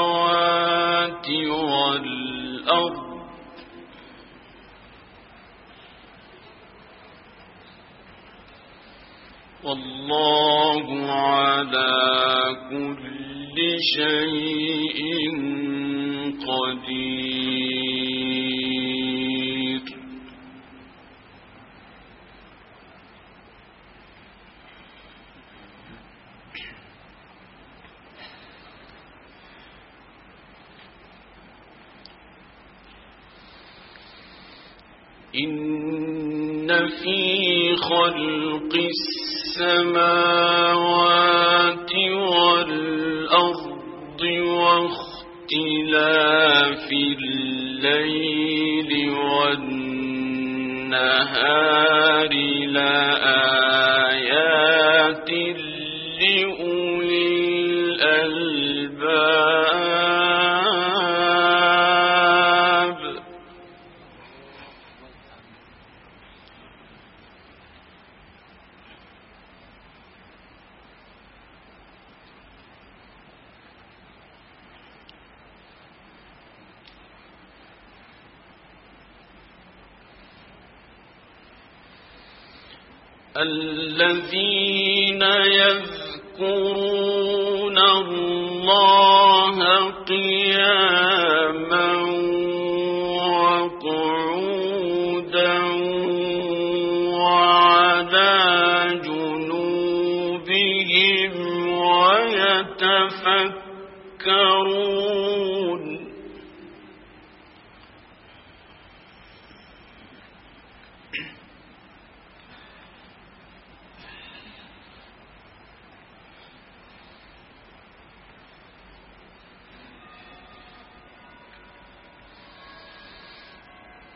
السماوات والأرض والله على كل شيء خلق السماوات والأرض واختلاف الليل والنهار لآيات الذين يذكرون الله قياما وقعودا وعلى جنوبهم ويتفكرون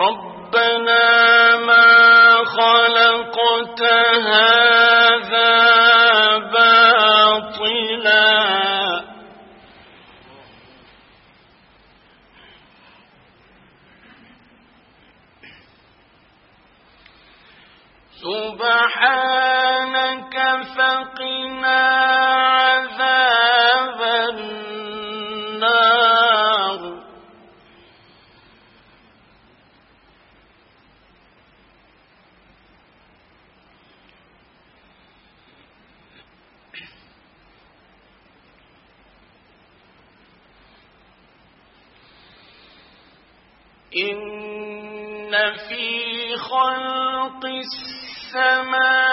ربنا ما خلقت هذا باطلا. السماوات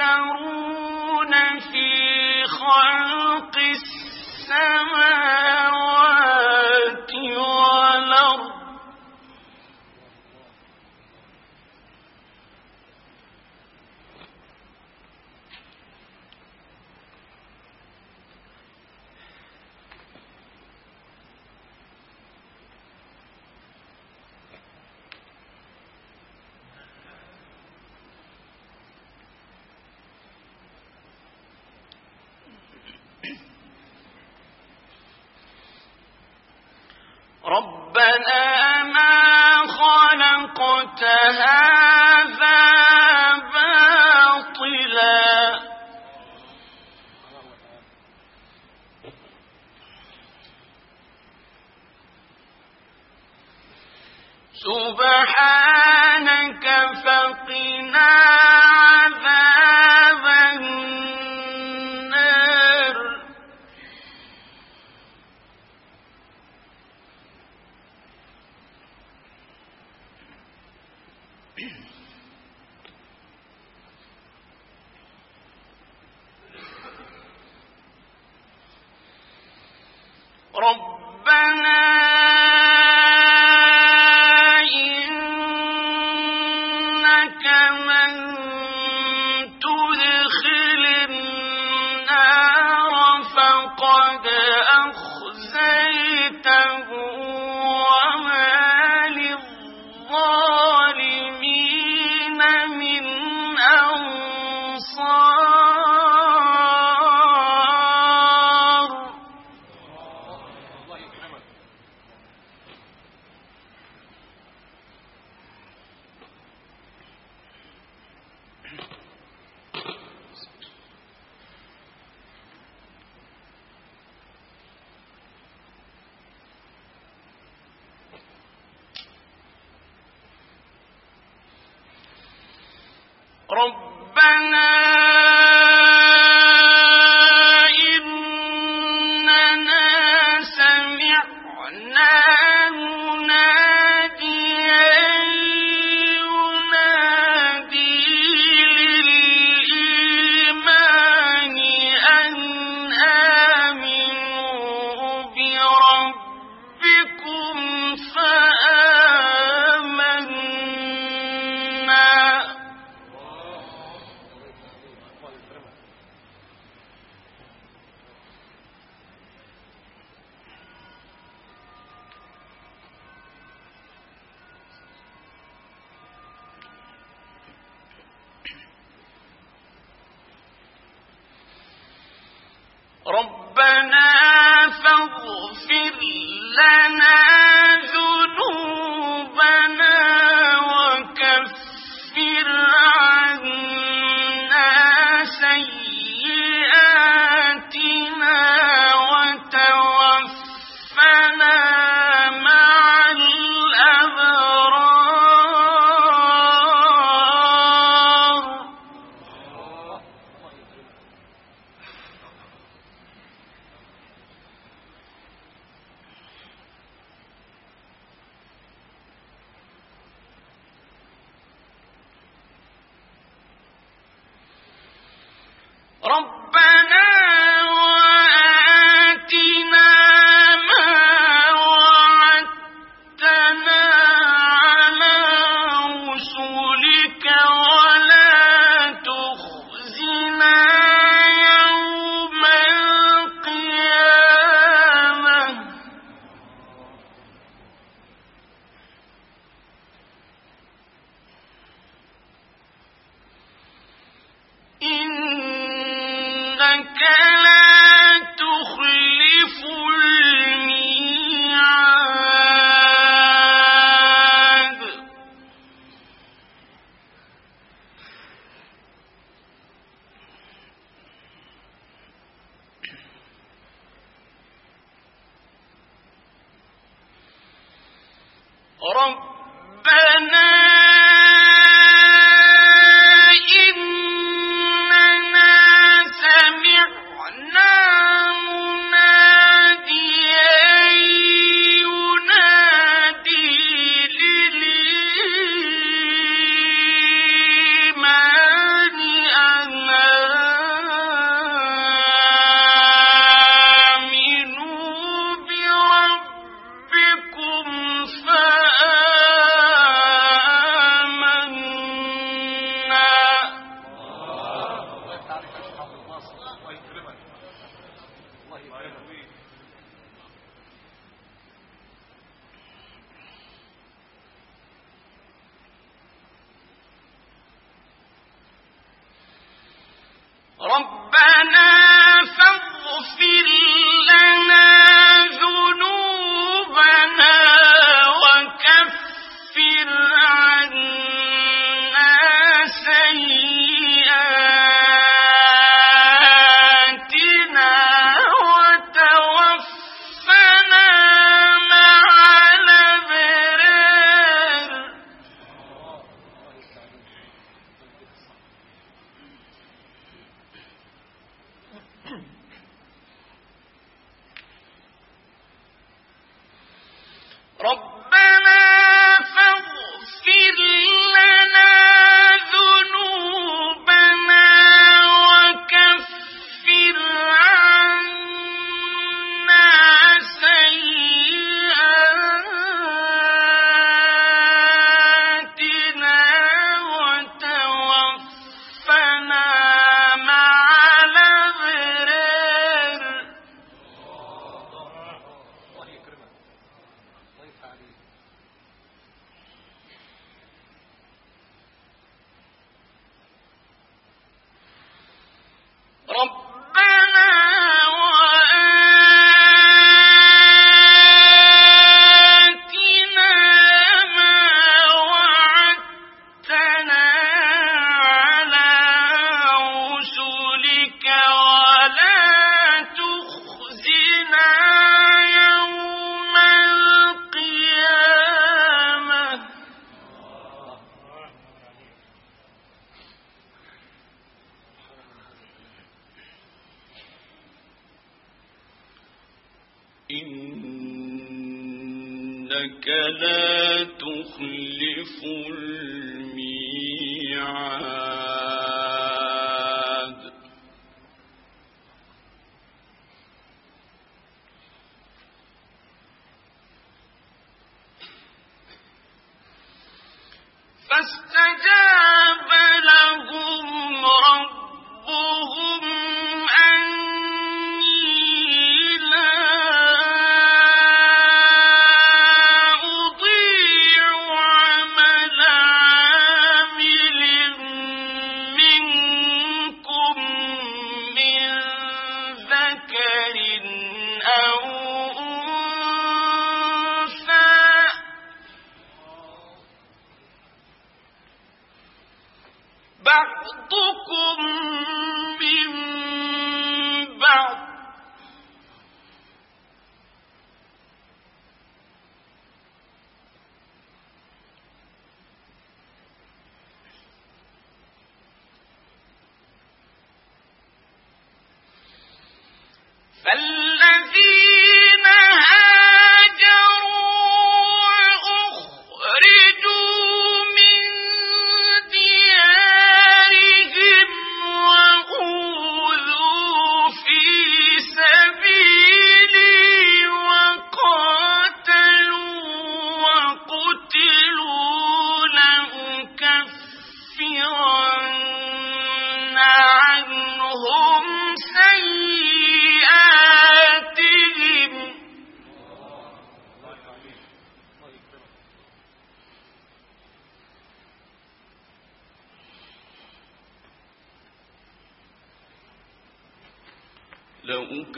ويتفكرون في خلق السماوات ربنا ربنا فاغفر لنا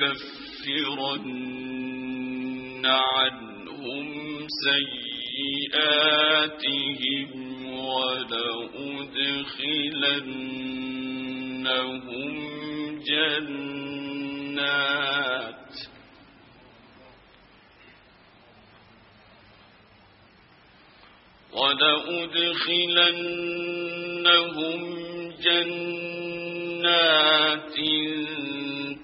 لأكفرن عنهم سيئاتهم ولأدخلنهم جنات. ولأدخلنهم جنات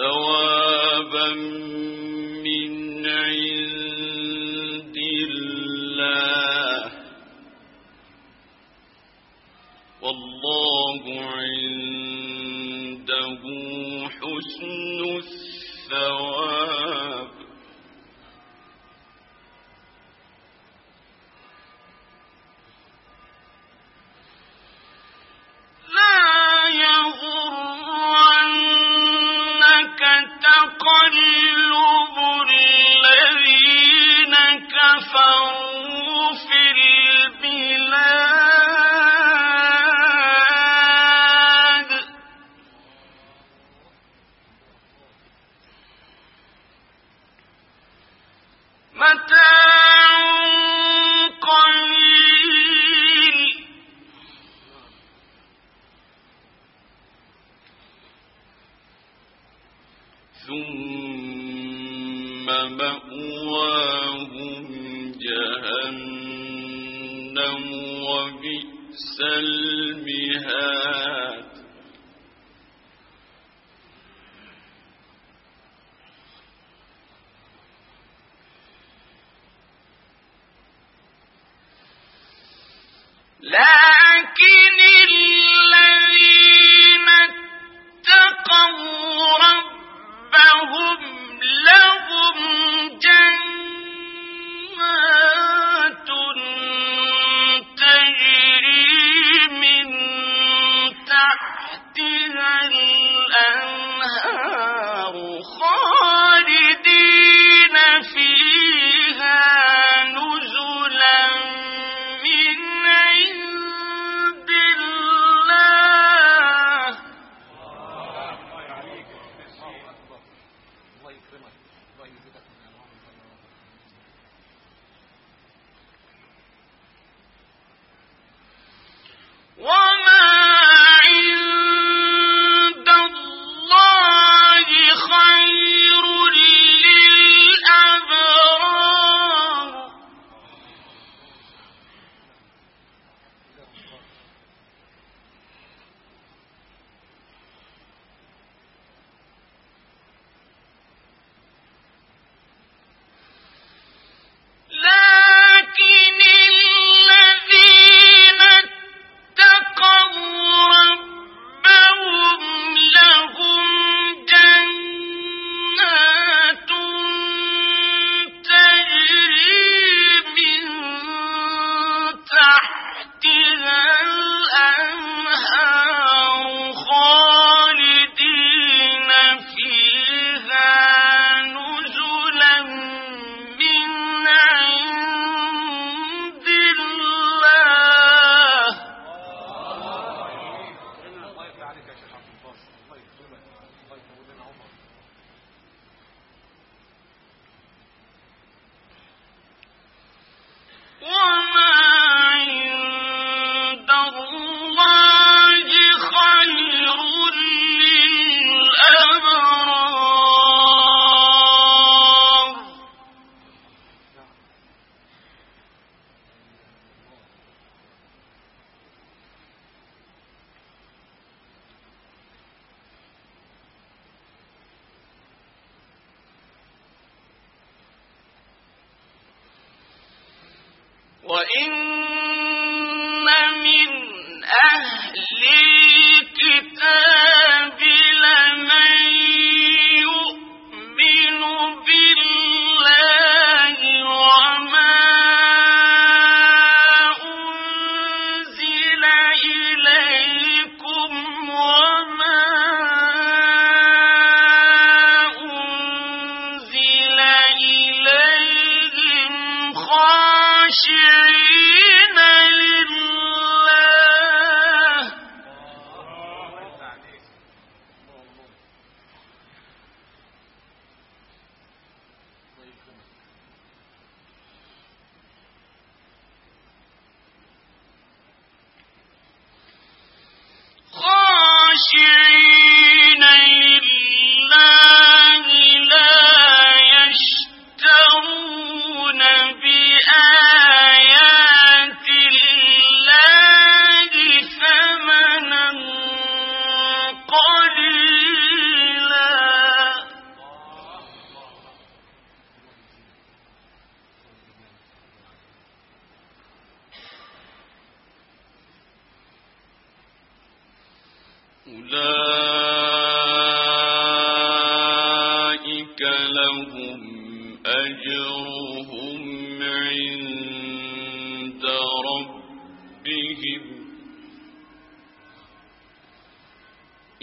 ثوابا في البيت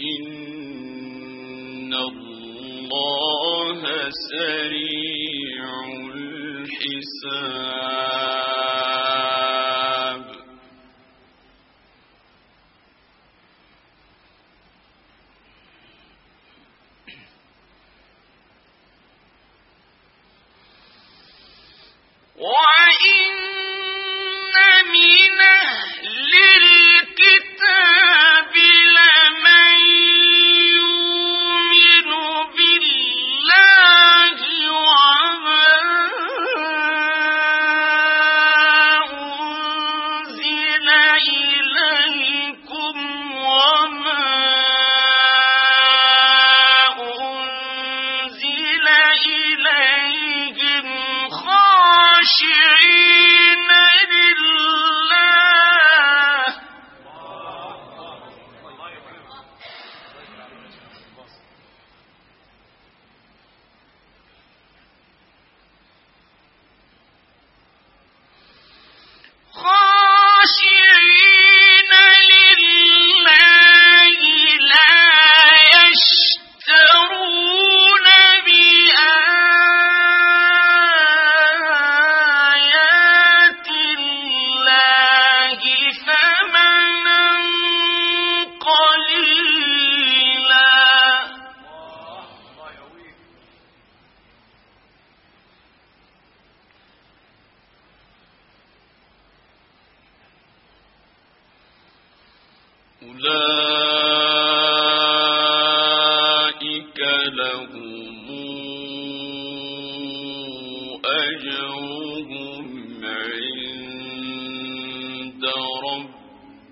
إن الله سريع الحساب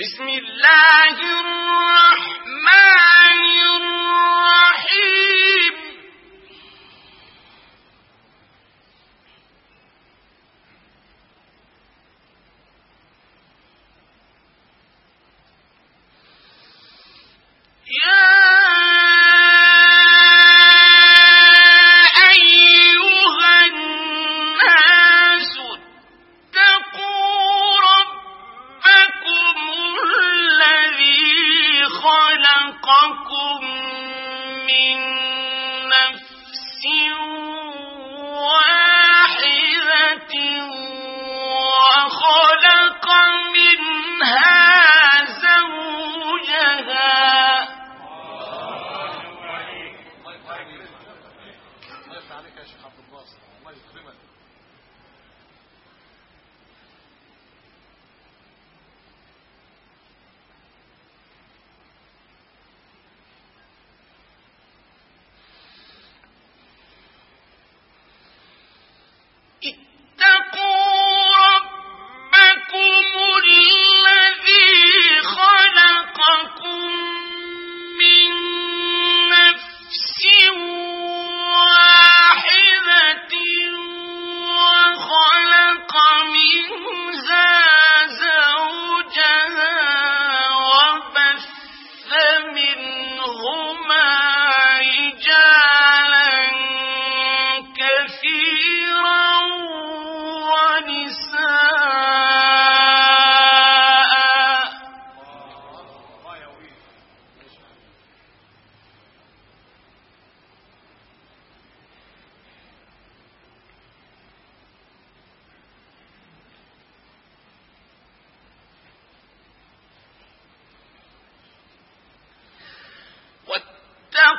بسم الله الرحمن عليك يا شيخ عبد الباسط. الله يكرمك.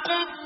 تقبل